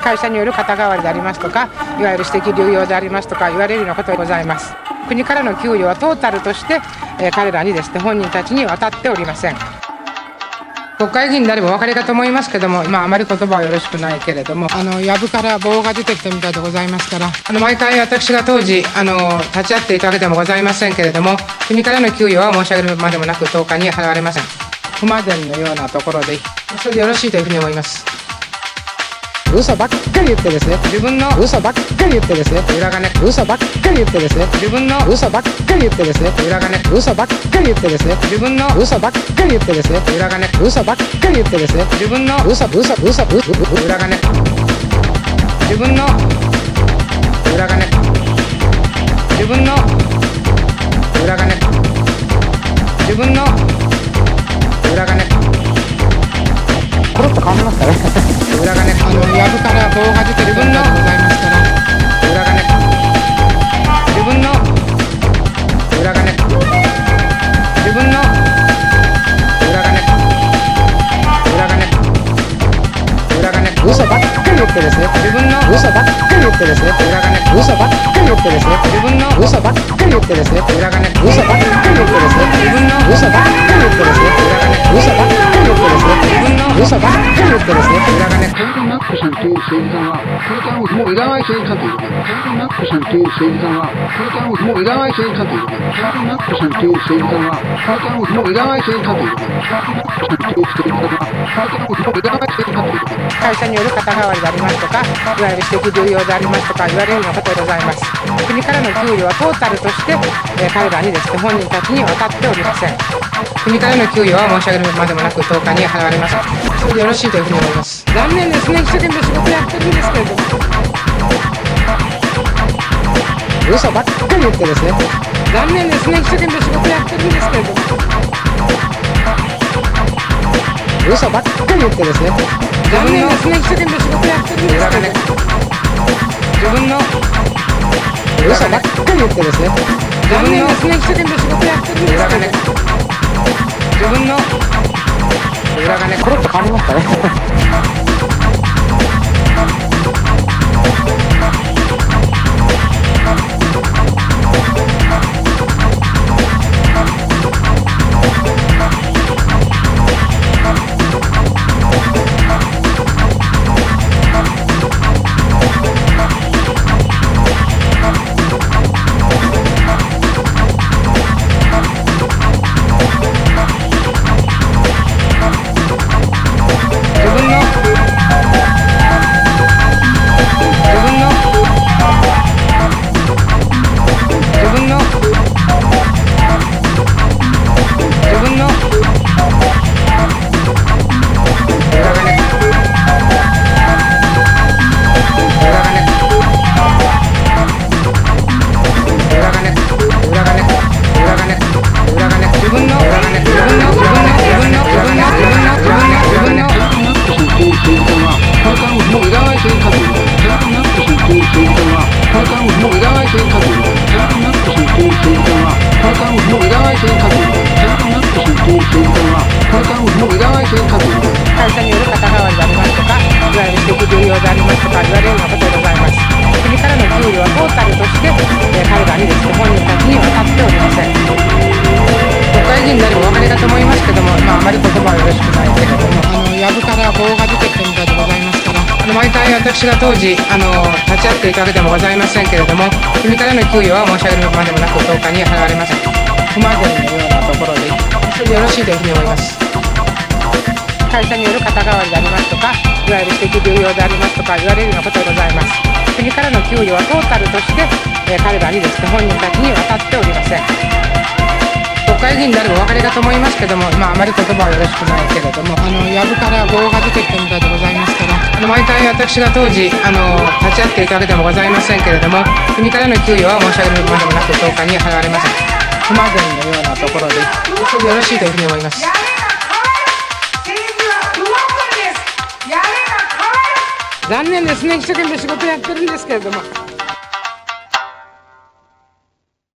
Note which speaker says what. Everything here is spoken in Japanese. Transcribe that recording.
Speaker 1: 会社による肩代わりでありますとかいわゆる私的流用でありますとか言われるようなことでございます国からの給与はトータルとして、え、彼らにですね本人たちに渡っておりません国会議員であればお分かりかと思いますけども、まあ、あまり言葉はよろしくないけれども、あの、やぶから棒が出てきたみたいでございますから、あの、毎回私が当時、あの、立ち会っていたわけでもございませんけれども、国からの給与は申し上げるまでもなく10日に払われません。不満伝のようなところで、それでよろしいというふうに思います。嘘ばっかり言ってですね。自分の嘘ばっかり言ってですね。裏金。嘘ばっかり言ってですね。自分の嘘ばっかり言ってですね。裏金。嘘ばっかり言ってですね。自分の嘘ばっかり言ってですね。裏金。嘘ばっかり言ってですね。自分の嘘嘘嘘嘘裏金。自分の裏金。自分の裏金。自分の裏金。コロッと変わりましたねやぶから動画出てる分のでございますから裏金自分の裏金自分の裏金裏金裏金嘘ばっかり言ってですね。自分の嘘ばっかり言ってですね。裏金嘘ばっかり言ってですね。自分の嘘ばっかり言ってですね。裏金嘘ばっかり
Speaker 2: ックさんという政治家は、これからももういらない政治家ということで、カルトナックさんという政治家は、これからももういらない政治家ということで、カルトナックさんという政治家は、これからももういらない政治家ということで、カルトナックさんという政治家は、会
Speaker 1: 社による肩代わりでありますとか、いわゆる私的流用でありますとか言われるようなことでございます。国からの給与はトータルとして、えー、彼らにですね、本人たちに渡っておりません。国からの給与は申し上げるまでもなく10日に払われます。それでよろしいというふうに思います。残念ですね、一生懸命仕事やってるんですけれども。嘘ばっかり言ってですね。残念ですね、一生懸命仕事やってる嘘ばっかり言ってですね。残念ですね、一生懸命仕事やってるんですけども。自分の嘘ばっかり言ってですね。残念ですね、一生懸命仕事やってるんですけども。自分の裏がね、コロッと変わりましたね。
Speaker 2: 川合君各会
Speaker 1: 社による肩代わりでありますとかいわゆる食流用でありますとかいわれるようなことでございます国からの給料はトータルとして、え、彼らにですね本人たちに渡っておりません国会議員になるお分かりだと思いますけども、まあ、あまり言葉はよろしくないけれどもあの藪から法が出てくるみたいでございますから毎回私が当時あの立ち会っていたわけでもございませんけれども国からの給与は申し上げるまでもなく10日に払われません。不満で会社による肩代わりでありますとかいわゆる私的流用でありますとか言われるようなことでございます。国からの給与はトータルとして、えー、彼らにですね本人たちに渡っておりません国会議員であればお分かりかと思いますけども、まあ、あまり言葉はよろしくないけれどもあの藪から棒が出てきたみたいでございますから毎回私が当時あの立ち会っていたわけでもございませんけれども国からの給与は申し上げるまでもなく10日に払われません。不満伝のようなところでよろしいというふうに思います。残念ですね。一生懸命仕事やってるんですけれども。